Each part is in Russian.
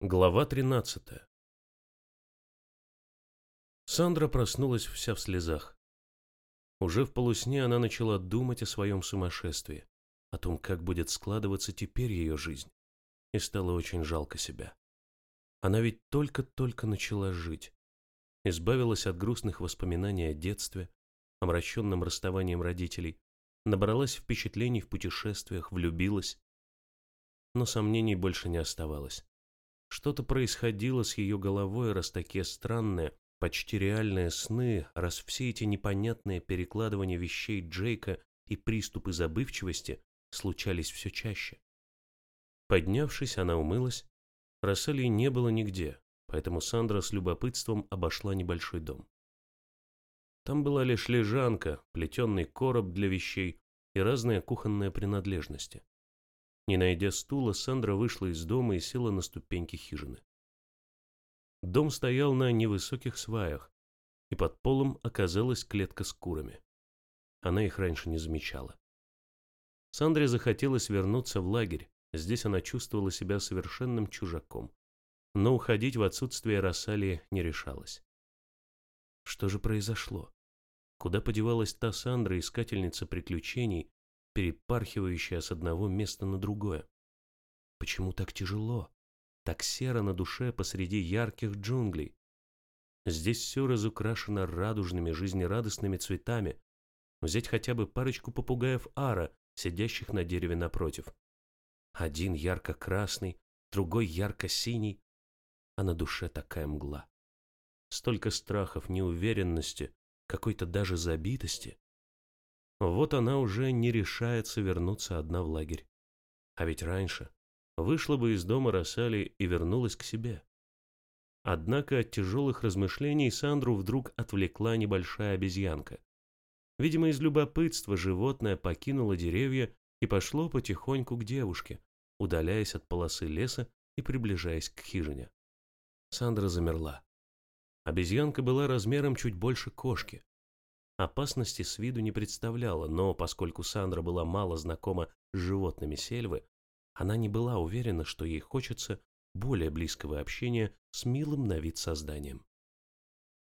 Глава 13 Сандра проснулась вся в слезах. Уже в полусне она начала думать о своем сумасшествии, о том, как будет складываться теперь ее жизнь, и стало очень жалко себя. Она ведь только-только начала жить, избавилась от грустных воспоминаний о детстве, омраченном расставанием родителей, набралась впечатлений в путешествиях, влюбилась. Но сомнений больше не оставалось. Что-то происходило с ее головой, раз такие странные, почти реальные сны, раз все эти непонятные перекладывания вещей Джейка и приступы забывчивости случались все чаще. Поднявшись, она умылась. Расселии не было нигде, поэтому Сандра с любопытством обошла небольшой дом. Там была лишь лежанка, плетеный короб для вещей и разные кухонные принадлежности. Не найдя стула, Сандра вышла из дома и села на ступеньки хижины. Дом стоял на невысоких сваях, и под полом оказалась клетка с курами. Она их раньше не замечала. Сандре захотелось вернуться в лагерь, здесь она чувствовала себя совершенным чужаком, но уходить в отсутствие Рассалии не решалась. Что же произошло? Куда подевалась та Сандра, искательница приключений, перепархивающая с одного места на другое. Почему так тяжело, так серо на душе посреди ярких джунглей? Здесь все разукрашено радужными, жизнерадостными цветами. Взять хотя бы парочку попугаев ара, сидящих на дереве напротив. Один ярко-красный, другой ярко-синий, а на душе такая мгла. Столько страхов, неуверенности, какой-то даже забитости. Вот она уже не решается вернуться одна в лагерь. А ведь раньше вышла бы из дома Рассали и вернулась к себе. Однако от тяжелых размышлений Сандру вдруг отвлекла небольшая обезьянка. Видимо, из любопытства животное покинуло деревья и пошло потихоньку к девушке, удаляясь от полосы леса и приближаясь к хижине. Сандра замерла. Обезьянка была размером чуть больше кошки, Опасности с виду не представляла, но поскольку Сандра была мало знакома с животными сельвы, она не была уверена, что ей хочется более близкого общения с милым на вид созданием.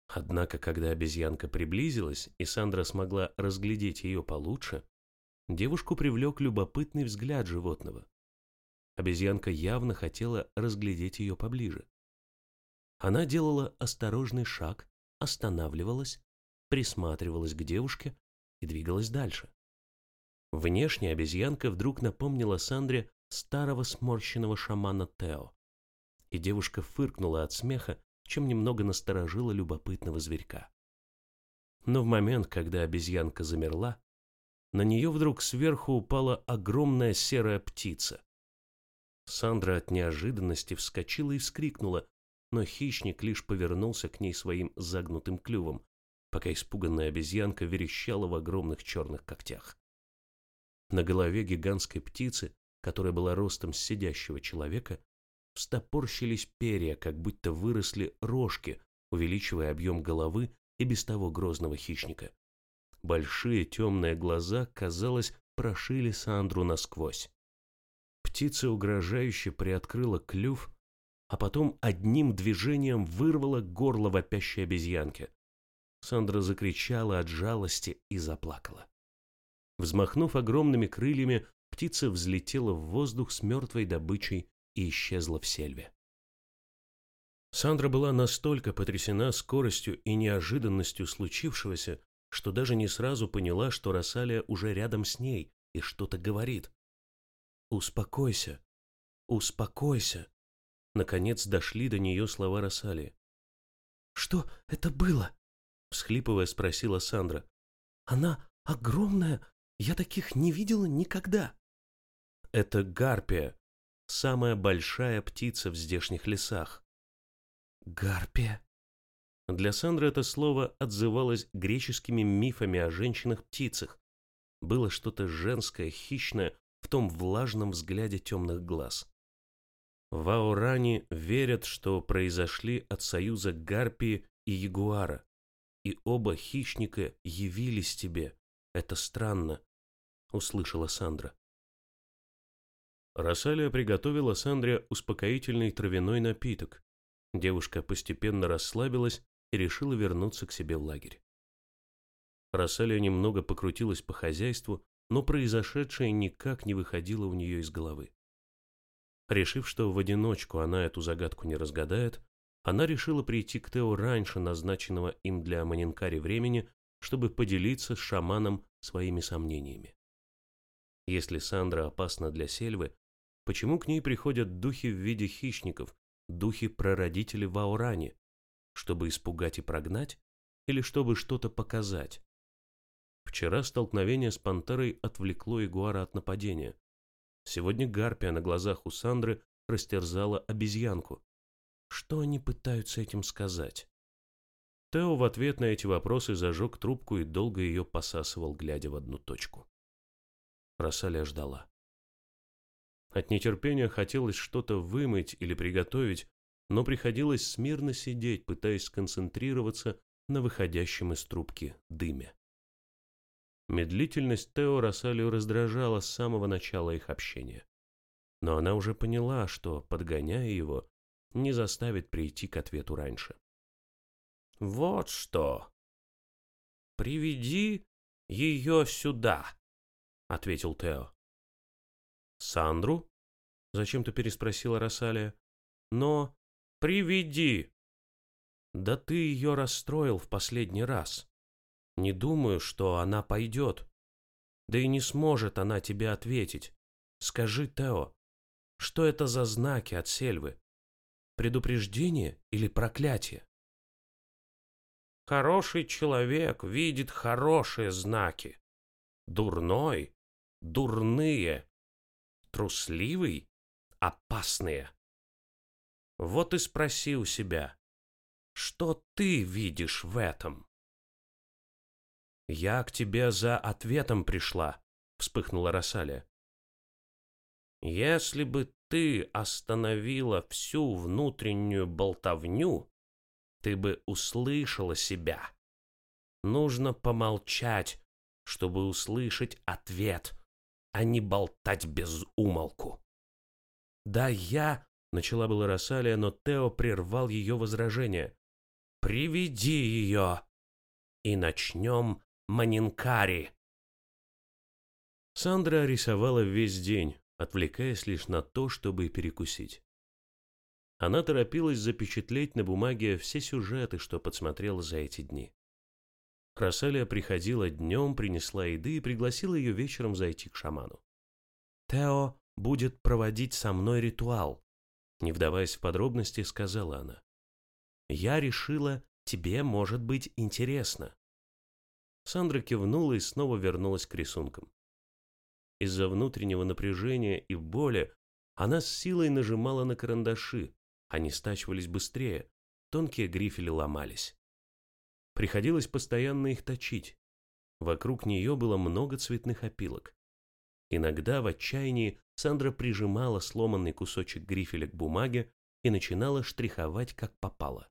Однако, когда обезьянка приблизилась, и Сандра смогла разглядеть ее получше, девушку привлек любопытный взгляд животного. Обезьянка явно хотела разглядеть ее поближе. Она делала осторожный шаг, останавливалась присматривалась к девушке и двигалась дальше. Внешне обезьянка вдруг напомнила Сандре старого сморщенного шамана Тео. И девушка фыркнула от смеха, чем немного насторожила любопытного зверька. Но в момент, когда обезьянка замерла, на нее вдруг сверху упала огромная серая птица. Сандра от неожиданности вскочила и вскрикнула, но хищник лишь повернулся к ней своим загнутым клювом, пока испуганная обезьянка верещала в огромных черных когтях. На голове гигантской птицы, которая была ростом сидящего человека, встопорщились перья, как будто выросли рожки, увеличивая объем головы и без того грозного хищника. Большие темные глаза, казалось, прошили Сандру насквозь. Птица угрожающе приоткрыла клюв, а потом одним движением вырвала горло вопящей обезьянки. Сандра закричала от жалости и заплакала. Взмахнув огромными крыльями, птица взлетела в воздух с мертвой добычей и исчезла в сельве. Сандра была настолько потрясена скоростью и неожиданностью случившегося, что даже не сразу поняла, что Рассалия уже рядом с ней и что-то говорит. «Успокойся, успокойся!» Наконец дошли до нее слова Рассалии. «Что это было?» Всхлипывая, спросила Сандра. Она огромная, я таких не видела никогда. Это гарпия, самая большая птица в здешних лесах. Гарпия. Для Сандры это слово отзывалось греческими мифами о женщинах-птицах. Было что-то женское, хищное в том влажном взгляде темных глаз. В Ауране верят, что произошли от союза гарпии и ягуара и оба хищника явились тебе. Это странно», — услышала Сандра. Рассалия приготовила Сандре успокоительный травяной напиток. Девушка постепенно расслабилась и решила вернуться к себе в лагерь. Рассалия немного покрутилась по хозяйству, но произошедшее никак не выходило у нее из головы. Решив, что в одиночку она эту загадку не разгадает, она решила прийти к Тео раньше назначенного им для Манинкари времени, чтобы поделиться с шаманом своими сомнениями. Если Сандра опасна для Сельвы, почему к ней приходят духи в виде хищников, духи прародителей в Ауране, чтобы испугать и прогнать, или чтобы что-то показать? Вчера столкновение с пантерой отвлекло Ягуара от нападения. Сегодня Гарпия на глазах у Сандры растерзала обезьянку. Что они пытаются этим сказать? Тео в ответ на эти вопросы зажег трубку и долго ее посасывал, глядя в одну точку. Рассалия ждала. От нетерпения хотелось что-то вымыть или приготовить, но приходилось смирно сидеть, пытаясь сконцентрироваться на выходящем из трубки дыме. Медлительность Тео Рассалию раздражала с самого начала их общения. Но она уже поняла, что, подгоняя его, не заставит прийти к ответу раньше. «Вот что! Приведи ее сюда!» — ответил Тео. «Сандру?» — зачем-то переспросила Рассалия. «Но приведи!» «Да ты ее расстроил в последний раз. Не думаю, что она пойдет. Да и не сможет она тебе ответить. Скажи, Тео, что это за знаки от сельвы? Предупреждение или проклятие? Хороший человек видит хорошие знаки. Дурной — дурные. Трусливый — опасные. Вот и спроси у себя, что ты видишь в этом? «Я к тебе за ответом пришла», — вспыхнула Рассалия. «Если бы ты остановила всю внутреннюю болтовню, ты бы услышала себя. Нужно помолчать, чтобы услышать ответ, а не болтать без умолку». «Да я...» — начала была Рассалия, но Тео прервал ее возражение. «Приведи ее, и начнем Манинкари. Сандра рисовала весь день, отвлекаясь лишь на то, чтобы перекусить. Она торопилась запечатлеть на бумаге все сюжеты, что подсмотрела за эти дни. Красалия приходила днем, принесла еды и пригласила ее вечером зайти к шаману. «Тео будет проводить со мной ритуал», не вдаваясь в подробности, сказала она. «Я решила, тебе может быть интересно». Сандра кивнула и снова вернулась к рисункам. Из-за внутреннего напряжения и боли она с силой нажимала на карандаши, они стачивались быстрее, тонкие грифели ломались. Приходилось постоянно их точить. Вокруг нее было много цветных опилок. Иногда в отчаянии Сандра прижимала сломанный кусочек грифеля к бумаге и начинала штриховать как попало.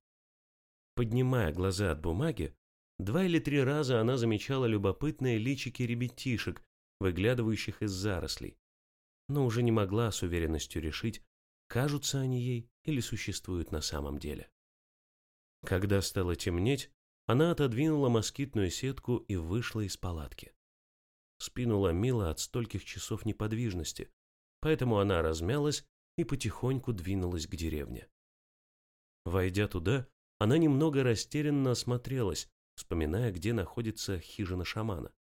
Поднимая глаза от бумаги, Два или три раза она замечала любопытные личики ребятишек, выглядывающих из зарослей, но уже не могла с уверенностью решить, кажутся они ей или существуют на самом деле. Когда стало темнеть, она отодвинула москитную сетку и вышла из палатки. Спину ломила от стольких часов неподвижности, поэтому она размялась и потихоньку двинулась к деревне. Войдя туда, она немного растерянно осмотрелась, вспоминая, где находится хижина шамана.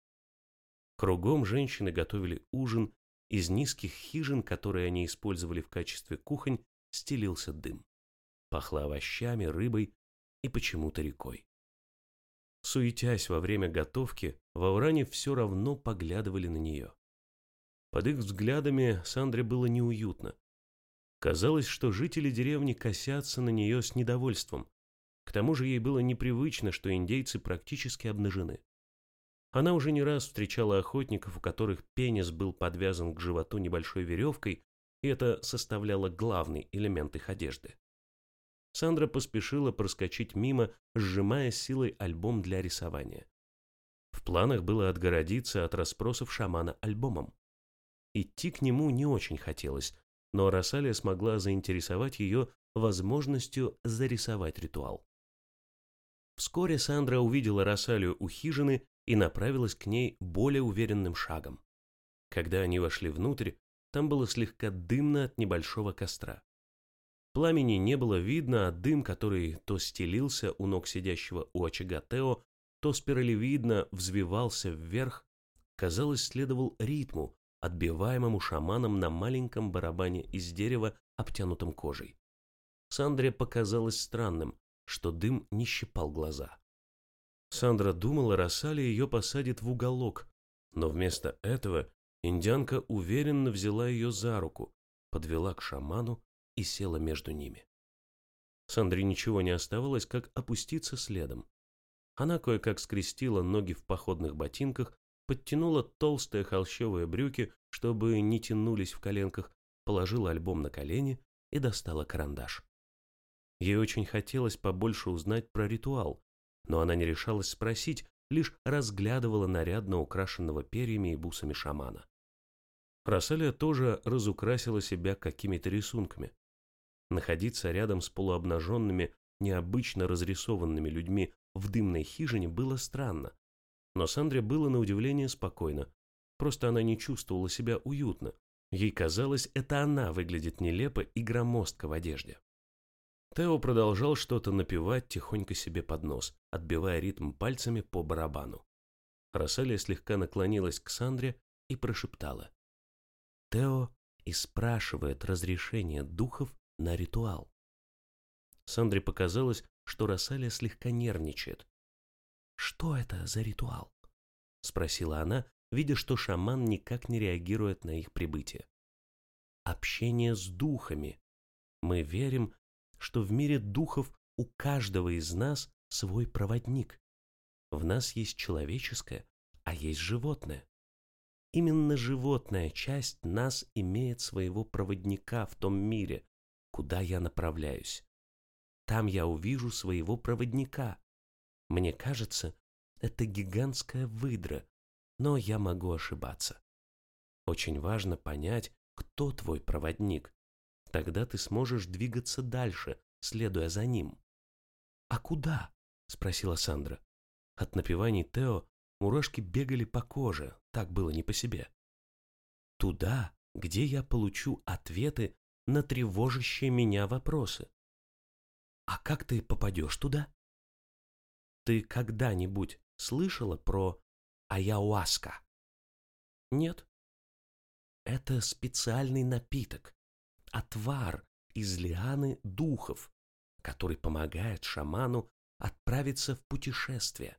Кругом женщины готовили ужин, из низких хижин, которые они использовали в качестве кухонь, стелился дым. Пахло овощами, рыбой и почему-то рекой. Суетясь во время готовки, в Ауране все равно поглядывали на нее. Под их взглядами Сандре было неуютно. Казалось, что жители деревни косятся на нее с недовольством, к тому же ей было непривычно, что индейцы практически обнажены. Она уже не раз встречала охотников, у которых пенис был подвязан к животу небольшой веревкой, и это составляло главный элемент их одежды. Сандра поспешила проскочить мимо, сжимая силой альбом для рисования. В планах было отгородиться от расспросов шамана альбомом. Идти к нему не очень хотелось, но Рассалия смогла заинтересовать ее возможностью зарисовать ритуал. Вскоре Сандра увидела Рассалию у хижины и направилась к ней более уверенным шагом. Когда они вошли внутрь, там было слегка дымно от небольшого костра. Пламени не было видно, а дым, который то стелился у ног сидящего у очага Тео, то спиралевидно взвивался вверх, казалось, следовал ритму, отбиваемому шаманом на маленьком барабане из дерева, обтянутом кожей. Сандре показалось странным, что дым не щипал глаза. Сандра думала, Рассали ее посадит в уголок, но вместо этого индианка уверенно взяла ее за руку, подвела к шаману и села между ними. Сандре ничего не оставалось, как опуститься следом. Она кое-как скрестила ноги в походных ботинках, подтянула толстые холщовые брюки, чтобы не тянулись в коленках, положила альбом на колени и достала карандаш. Ей очень хотелось побольше узнать про ритуал, но она не решалась спросить, лишь разглядывала нарядно украшенного перьями и бусами шамана. Рассалия тоже разукрасила себя какими-то рисунками. Находиться рядом с полуобнаженными, необычно разрисованными людьми в дымной хижине было странно. Но Сандре было на удивление спокойно. Просто она не чувствовала себя уютно. Ей казалось, это она выглядит нелепо и громоздко в одежде. Тео продолжал что-то напевать тихонько себе под нос, отбивая ритм пальцами по барабану. Рассалия слегка наклонилась к Сандре и прошептала. Тео и спрашивает разрешение духов на ритуал. Сандре показалось, что Рассалия слегка нервничает. «Что это за ритуал?» — спросила она, видя, что шаман никак не реагирует на их прибытие. «Общение с духами. Мы верим, что в мире духов у каждого из нас свой проводник. В нас есть человеческое, а есть животное. Именно животная часть нас имеет своего проводника в том мире, куда я направляюсь. Там я увижу своего проводника. Мне кажется, это гигантская выдра, но я могу ошибаться. Очень важно понять, кто твой проводник. Тогда ты сможешь двигаться дальше, следуя за ним. «А куда?» – спросила Сандра. От напеваний Тео мурашки бегали по коже, так было не по себе. «Туда, где я получу ответы на тревожащие меня вопросы. А как ты попадешь туда? Ты когда-нибудь слышала про аяуаска? Нет. Это специальный напиток, отвар из лианы духов, который помогает шаману отправиться в путешествие.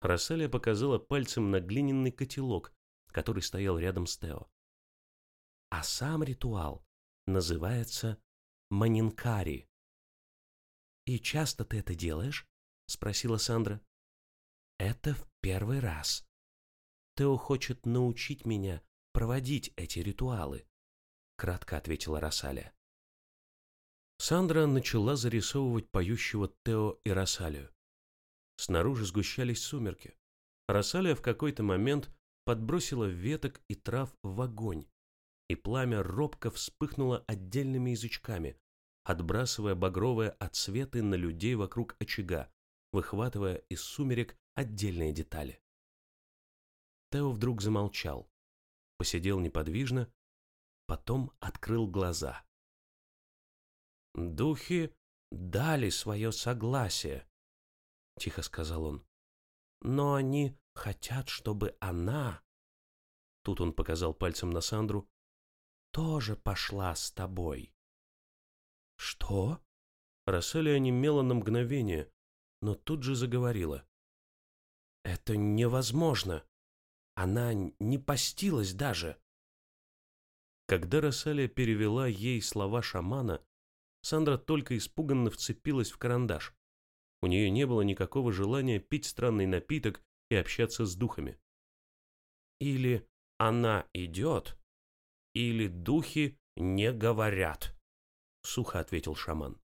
Расселия показала пальцем на глиняный котелок, который стоял рядом с Тео. А сам ритуал называется манинкари. «И часто ты это делаешь?» — спросила Сандра. «Это в первый раз. Тео хочет научить меня проводить эти ритуалы», — кратко ответила Росалия. Сандра начала зарисовывать поющего Тео и Росалию. Снаружи сгущались сумерки. Росалия в какой-то момент подбросила веток и трав в огонь, и пламя робко вспыхнуло отдельными язычками, отбрасывая багровые отсветы на людей вокруг очага, выхватывая из сумерек отдельные детали. Тео вдруг замолчал, посидел неподвижно, потом открыл глаза. «Духи дали свое согласие», — тихо сказал он. «Но они хотят, чтобы она...» Тут он показал пальцем на Сандру, тоже пошла с тобой». «Что?» Расселия онемела на мгновение, но тут же заговорила. «Это невозможно. Она не постилась даже». Когда Расселия перевела ей слова шамана, Сандра только испуганно вцепилась в карандаш. У нее не было никакого желания пить странный напиток и общаться с духами. Или она идет, или духи не говорят», — сухо ответил шаман.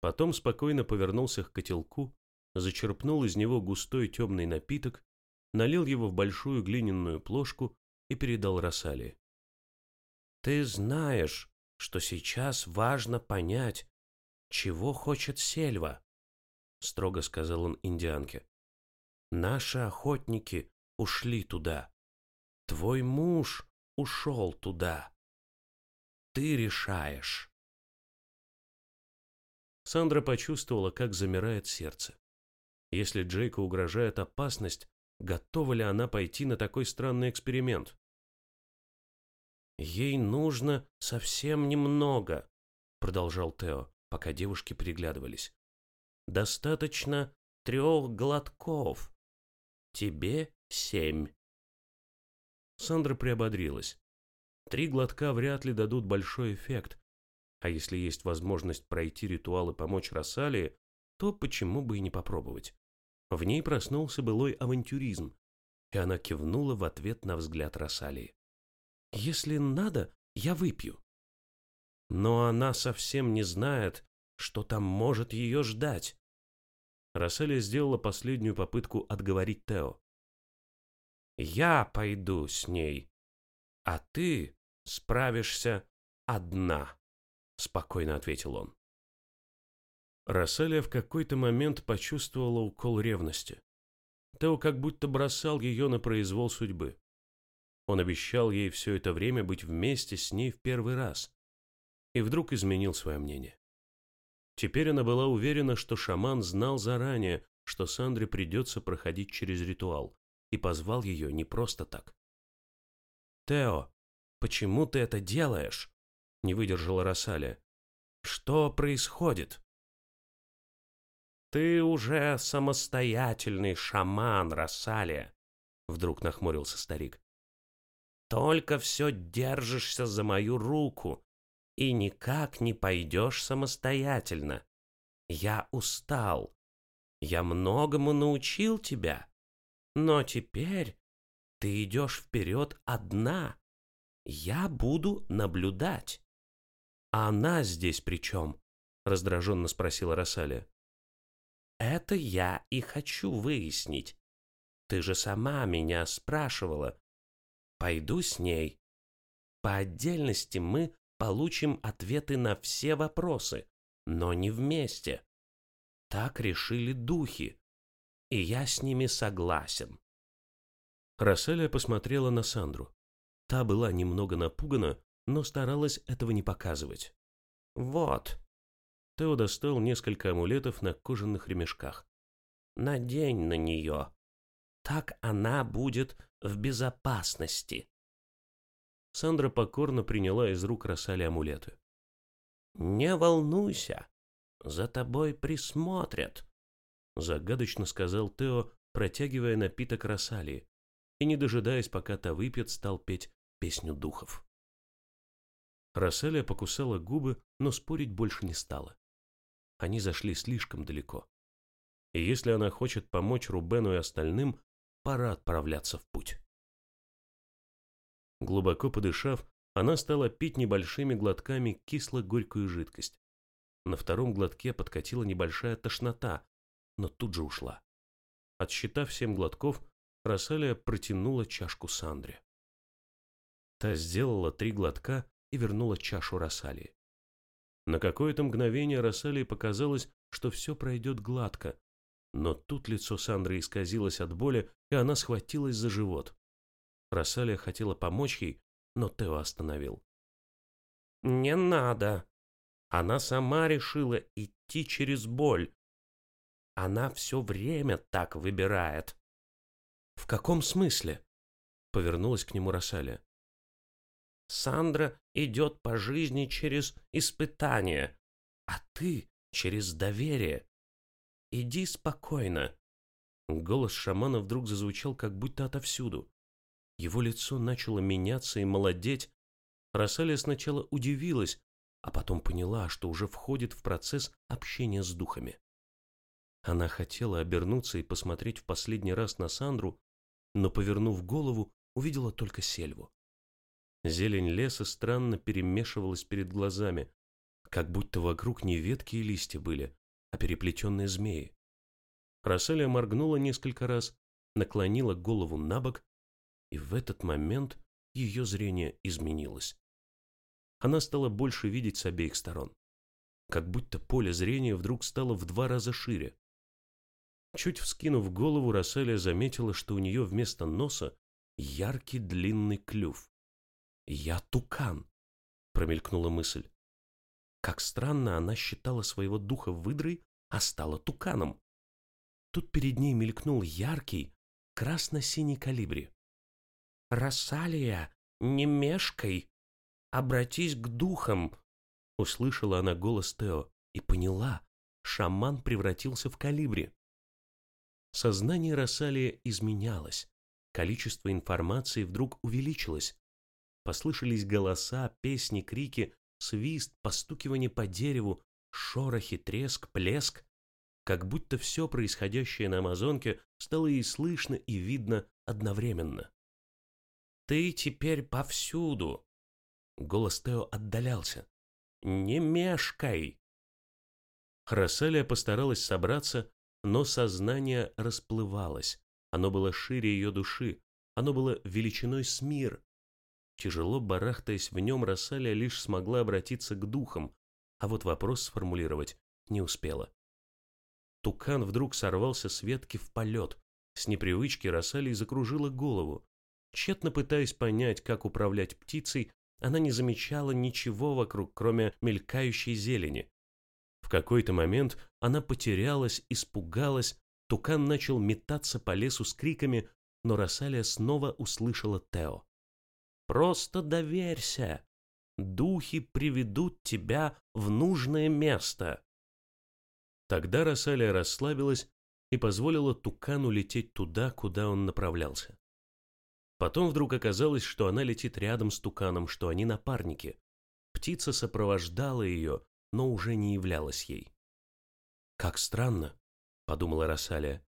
Потом спокойно повернулся к котелку, зачерпнул из него густой темный напиток, налил его в большую глиняную плошку и передал Рассали. «Ты знаешь, что сейчас важно понять, чего хочет Сельва», — строго сказал он индианке. «Наши охотники ушли туда. Твой муж ушел туда. Ты решаешь». Сандра почувствовала, как замирает сердце. Если Джейку угрожает опасность, готова ли она пойти на такой странный эксперимент? «Ей нужно совсем немного», — продолжал Тео, пока девушки переглядывались. «Достаточно трех глотков. Тебе семь». Сандра приободрилась. Три глотка вряд ли дадут большой эффект, а если есть возможность пройти ритуал и помочь Рассалии, то почему бы и не попробовать? В ней проснулся былой авантюризм, и она кивнула в ответ на взгляд Рассалии. «Если надо, я выпью». Но она совсем не знает, что там может ее ждать. Рассалия сделала последнюю попытку отговорить Тео. «Я пойду с ней, а ты справишься одна», — спокойно ответил он. Расселия в какой-то момент почувствовала укол ревности. Тео как будто бросал ее на произвол судьбы. Он обещал ей все это время быть вместе с ней в первый раз. И вдруг изменил свое мнение. Теперь она была уверена, что шаман знал заранее, что Сандре придется проходить через ритуал, и позвал ее не просто так. «Тео, почему ты это делаешь?» — не выдержала Рассалия. «Что происходит?» «Ты уже самостоятельный шаман, Рассалия», — вдруг нахмурился старик. «Только все держишься за мою руку и никак не пойдешь самостоятельно. Я устал. Я многому научил тебя, но теперь ты идешь вперед одна. Я буду наблюдать». «А она здесь при чем?» — раздраженно спросила Рассалия. Это я и хочу выяснить. Ты же сама меня спрашивала. Пойду с ней. По отдельности мы получим ответы на все вопросы, но не вместе. Так решили духи, и я с ними согласен. Расселия посмотрела на Сандру. Та была немного напугана, но старалась этого не показывать. «Вот, Тео достал несколько амулетов на кожаных ремешках. «Надень на нее. Так она будет в безопасности». Сандра покорно приняла из рук Рассали амулеты. «Не волнуйся, за тобой присмотрят», — загадочно сказал Тео, протягивая напиток Рассали, и, не дожидаясь, пока та выпьет, стал петь песню духов. Рассалия покусала губы, но спорить больше не стала они зашли слишком далеко. И если она хочет помочь Рубену и остальным, пора отправляться в путь. Глубоко подышав, она стала пить небольшими глотками кисло-горькую жидкость. На втором глотке подкатила небольшая тошнота, но тут же ушла. Отсчитав семь глотков, Рассалия протянула чашку Сандре. Та сделала три глотка и вернула чашу Рассалии. На какое-то мгновение Рассалии показалось, что все пройдет гладко, но тут лицо Сандры исказилось от боли, и она схватилась за живот. Рассалия хотела помочь ей, но Тео остановил. «Не надо. Она сама решила идти через боль. Она все время так выбирает». «В каком смысле?» — повернулась к нему Рассалия. Сандра идет по жизни через испытания, а ты через доверие. Иди спокойно. Голос шамана вдруг зазвучал как будто отовсюду. Его лицо начало меняться и молодеть. Рассалия сначала удивилась, а потом поняла, что уже входит в процесс общения с духами. Она хотела обернуться и посмотреть в последний раз на Сандру, но, повернув голову, увидела только Сельву. Зелень леса странно перемешивалась перед глазами, как будто вокруг не ветки и листья были, а переплетенные змеи. Расселия моргнула несколько раз, наклонила голову на бок, и в этот момент ее зрение изменилось. Она стала больше видеть с обеих сторон. Как будто поле зрения вдруг стало в два раза шире. Чуть вскинув голову, Расселия заметила, что у нее вместо носа яркий длинный клюв. «Я тукан», — промелькнула мысль. Как странно, она считала своего духа выдрой, а стала туканом. Тут перед ней мелькнул яркий, красно-синий калибри. «Рассалия, не мешкай! Обратись к духам!» Услышала она голос Тео и поняла, шаман превратился в калибри. Сознание Рассалия изменялось, количество информации вдруг увеличилось. Послышались голоса, песни, крики, свист, постукивание по дереву, шорохи, треск, плеск. Как будто все происходящее на Амазонке стало и слышно, и видно одновременно. «Ты теперь повсюду!» Голос Тео отдалялся. «Не мешкай!» Расселия постаралась собраться, но сознание расплывалось. Оно было шире ее души, оно было величиной с мир. Тяжело барахтаясь в нем, Рассалия лишь смогла обратиться к духам, а вот вопрос сформулировать не успела. Тукан вдруг сорвался с ветки в полет. С непривычки Рассалии закружила голову. Тщетно пытаясь понять, как управлять птицей, она не замечала ничего вокруг, кроме мелькающей зелени. В какой-то момент она потерялась, испугалась, Тукан начал метаться по лесу с криками, но Рассалия снова услышала Тео. «Просто доверься! Духи приведут тебя в нужное место!» Тогда Рассалия расслабилась и позволила Тукану лететь туда, куда он направлялся. Потом вдруг оказалось, что она летит рядом с Туканом, что они напарники. Птица сопровождала ее, но уже не являлась ей. «Как странно», — подумала Рассалия.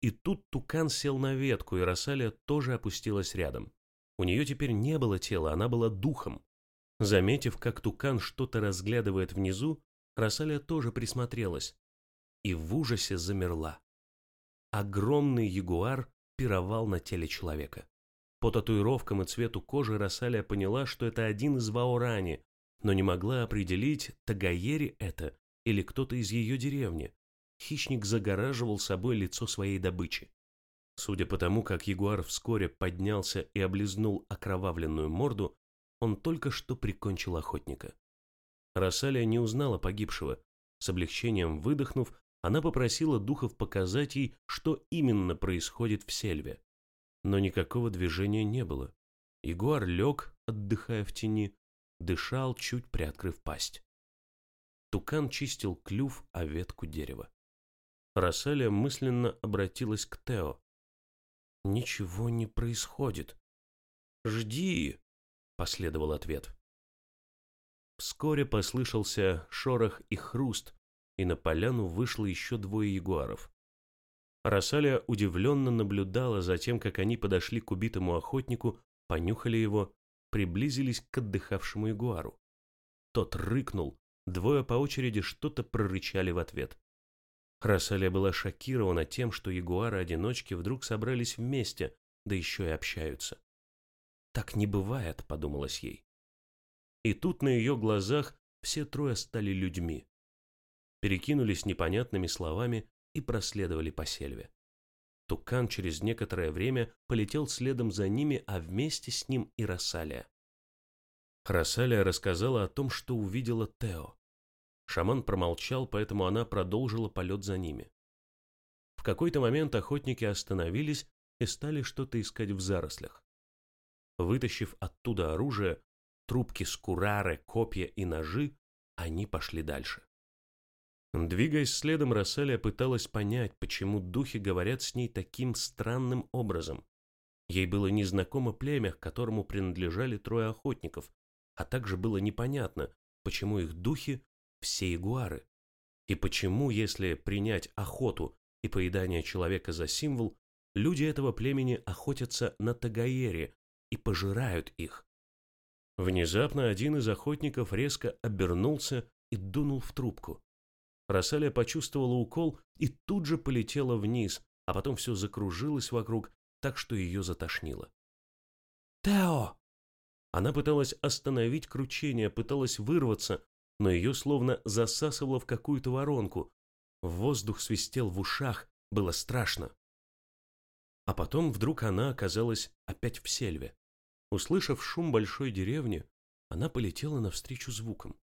И тут Тукан сел на ветку, и Рассалия тоже опустилась рядом. У нее теперь не было тела, она была духом. Заметив, как Тукан что-то разглядывает внизу, Рассалия тоже присмотрелась и в ужасе замерла. Огромный ягуар пировал на теле человека. По татуировкам и цвету кожи Рассалия поняла, что это один из Ваорани, но не могла определить, Тагаери это или кто-то из ее деревни. Хищник загораживал собой лицо своей добычи. Судя по тому, как ягуар вскоре поднялся и облизнул окровавленную морду, он только что прикончил охотника. Рассалия не узнала погибшего. С облегчением выдохнув, она попросила духов показать ей, что именно происходит в сельве. Но никакого движения не было. Ягуар лег, отдыхая в тени, дышал, чуть приоткрыв пасть. Тукан чистил клюв о ветку дерева. Рассалия мысленно обратилась к Тео. «Ничего не происходит». «Жди», — последовал ответ. Вскоре послышался шорох и хруст, и на поляну вышло еще двое ягуаров. Рассалия удивленно наблюдала за тем, как они подошли к убитому охотнику, понюхали его приблизились к отдыхавшему ягуару. Тот рыкнул, двое по очереди что-то прорычали в ответ. Рассалия была шокирована тем, что ягуары-одиночки вдруг собрались вместе, да еще и общаются. «Так не бывает», — подумалось ей. И тут на ее глазах все трое стали людьми. Перекинулись непонятными словами и проследовали по сельве. Тукан через некоторое время полетел следом за ними, а вместе с ним и Рассалия. Рассалия рассказала о том, что увидела Тео. Шаман промолчал, поэтому она продолжила полет за ними. В какой-то момент охотники остановились и стали что-то искать в зарослях. Вытащив оттуда оружие, трубки с курары, копья и ножи, они пошли дальше. Двигаясь следом, Расселия пыталась понять, почему духи говорят с ней таким странным образом. Ей было незнакомо племя, к которому принадлежали трое охотников, а также было непонятно, почему их духи – все ягуары. И почему, если принять охоту и поедание человека за символ, люди этого племени охотятся на Тагаере и пожирают их. Внезапно один из охотников резко обернулся и дунул в трубку. Рассалия почувствовала укол и тут же полетела вниз, а потом все закружилось вокруг, так что ее затошнило. «Тео!» Она пыталась остановить кручение, пыталась вырваться, но ее словно засасывало в какую-то воронку. Воздух свистел в ушах, было страшно. А потом вдруг она оказалась опять в сельве. Услышав шум большой деревни, она полетела навстречу звукам.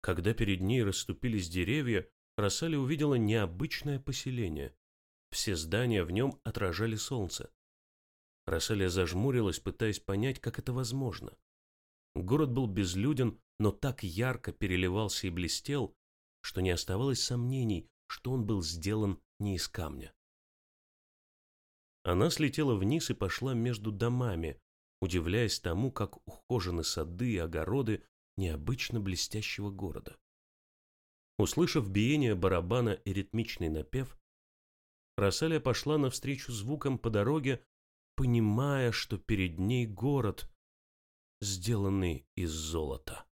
Когда перед ней расступились деревья, Рассали увидела необычное поселение. Все здания в нем отражали солнце. Рассалия зажмурилась, пытаясь понять, как это возможно. Город был безлюден, но так ярко переливался и блестел, что не оставалось сомнений, что он был сделан не из камня. Она слетела вниз и пошла между домами, удивляясь тому, как ухожены сады и огороды необычно блестящего города. Услышав биение барабана и ритмичный напев, Рассалия пошла навстречу звукам по дороге, понимая, что перед ней город, сделанный из золота.